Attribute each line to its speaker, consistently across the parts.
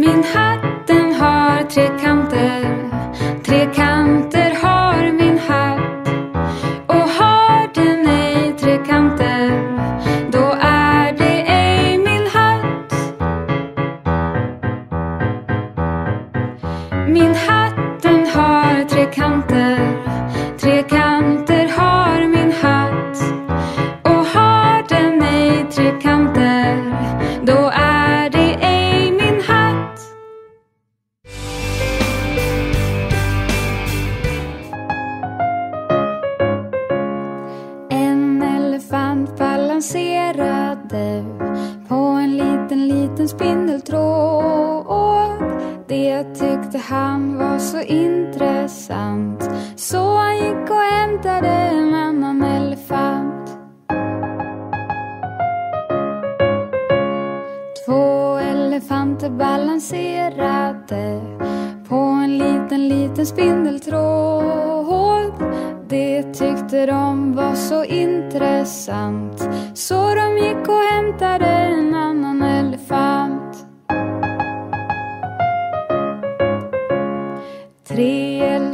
Speaker 1: I mean hot. Kan han var så in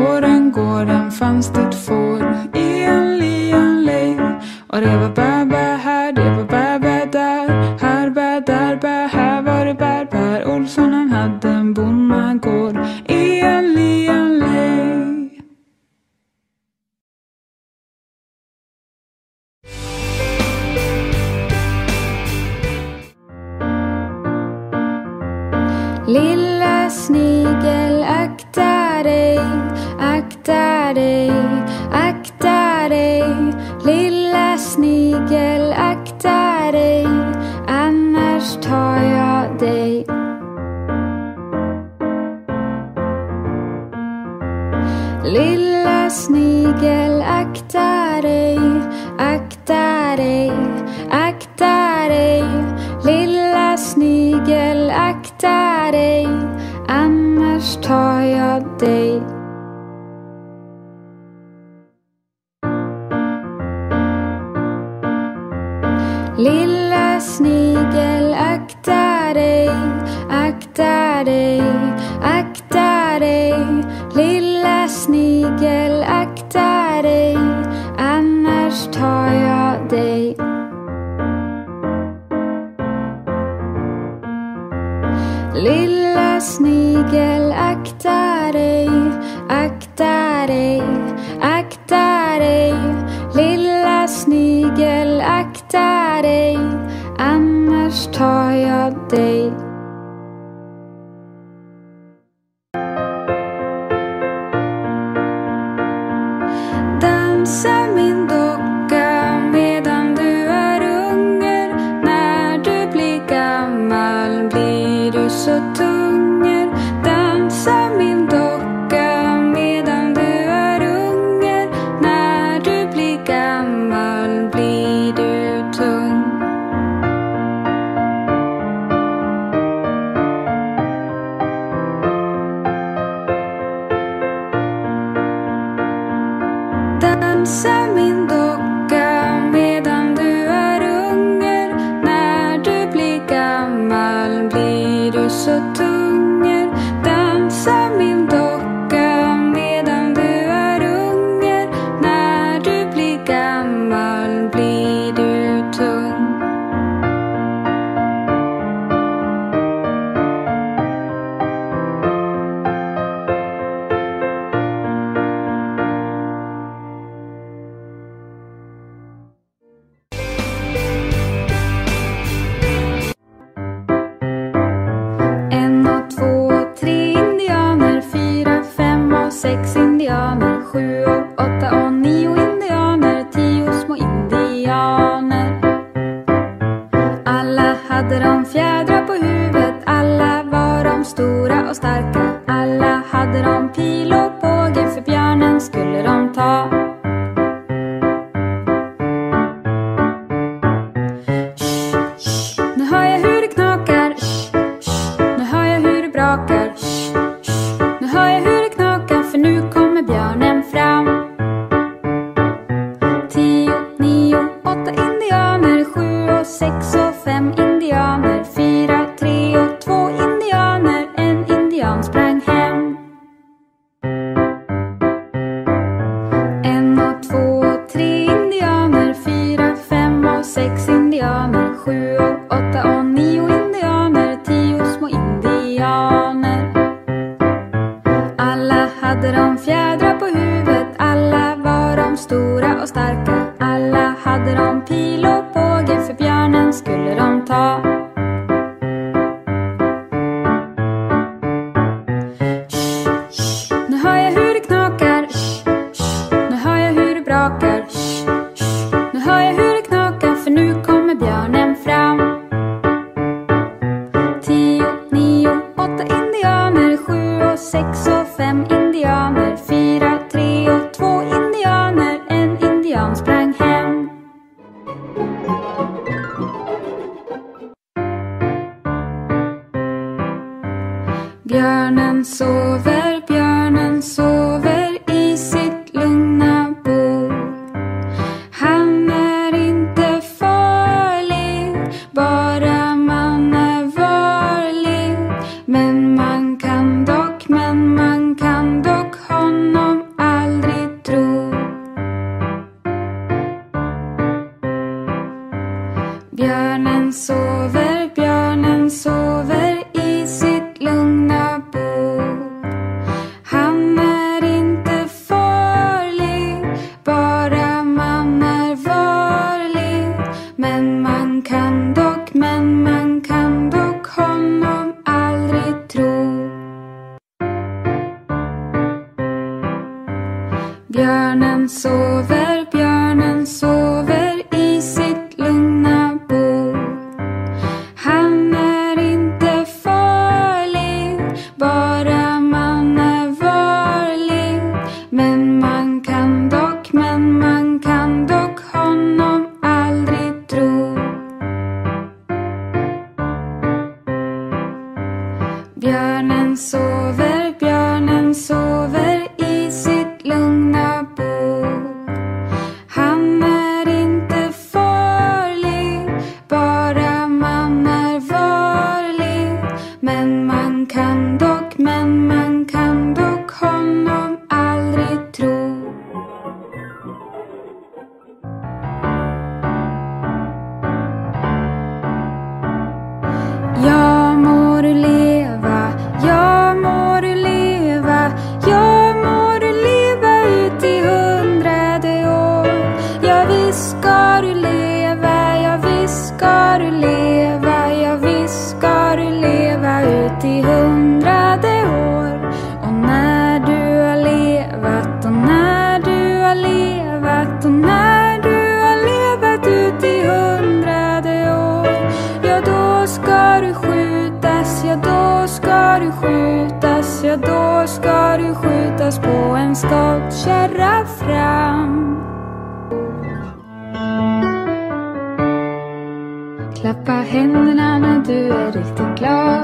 Speaker 2: gården, gården fanns det ett får i en lianlej och det var
Speaker 1: que fågelakta. Skulle de Björnen sover. du är riktigt glad.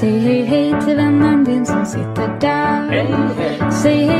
Speaker 1: Säg hej hej till vännen din som sitter där. Hej, hej. Säg hej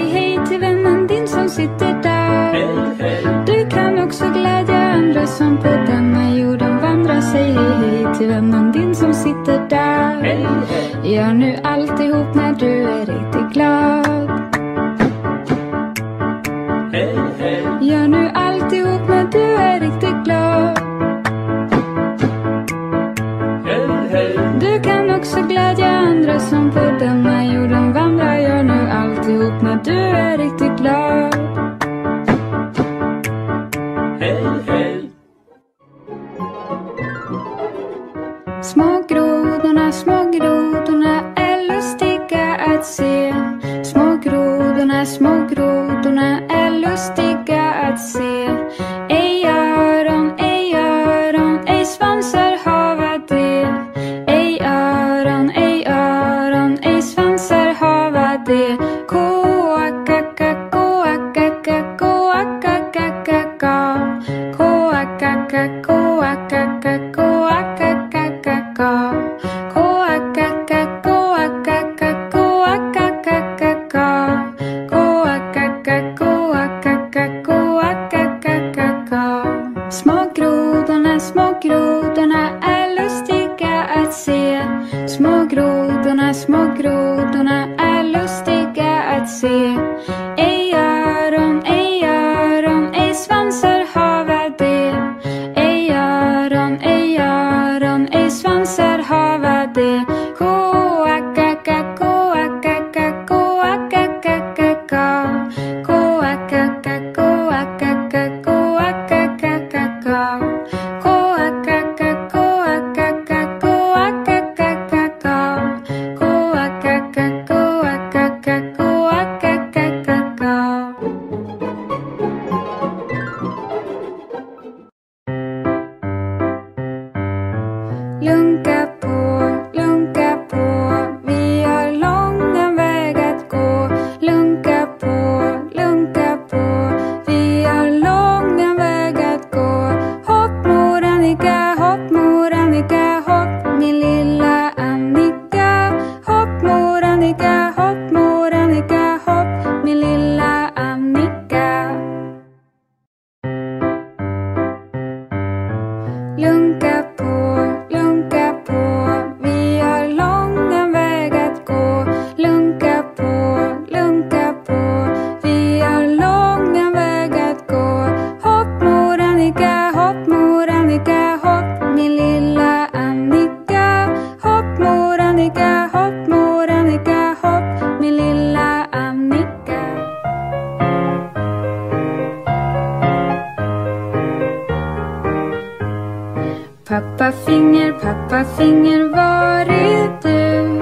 Speaker 1: Pappa finger, pappa finger, var är du?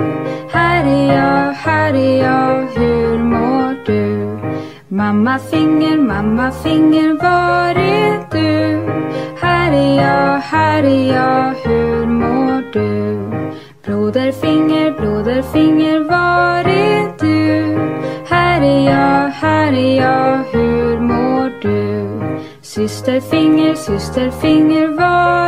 Speaker 1: Här är jag, här är jag, hur mår du? Mamma finger, mamma finger, var är du? Här är jag, här är jag, hur mår du? Broderfinger, broderfinger, var är du? Här är jag, här är jag, hur mår du? Systerfinger, systerfinger, var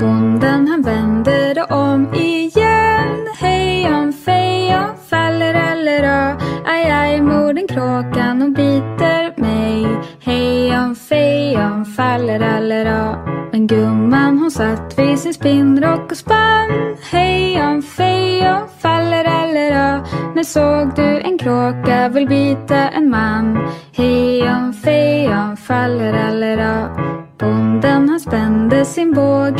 Speaker 1: bonden han vänder det om igen. Faller eller fallerallera Aj, aj, morden kråkan och biter mig. Hejon fejon fallerallera Men gumman hon satt vid sin spinnrock och spann. Hejon fejon fallerallera När såg du en kråka vill bita en man? Hejon fejon fallerallera Bonden han spände sin båge.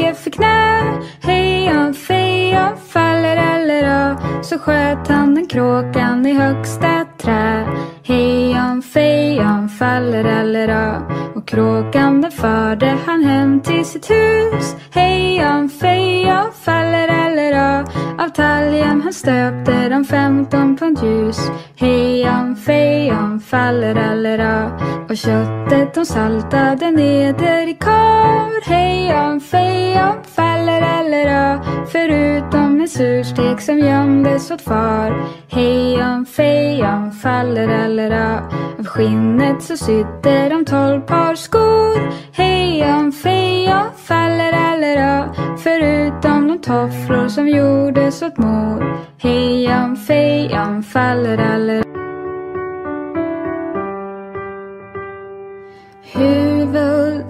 Speaker 1: Sköt han den kråkan i högsta trä. Hejon fejon fallerallera Och kråkan den förde han hem till sitt hus. Hejon fejon fallerallera Av talgen han stöpte de femton pund ljus. Hejon fejon fallerallera och köttet de saltade neder i kar. Hejon fejon fallerallera Förutom en surstek som gömdes åt far. Hejon fejon fallerallera Av skinnet så sydde de tolv par skor. Hejon fejon fallerallera Förutom de tofflor som gjordes åt mor. Hejon faller fallerallera ö.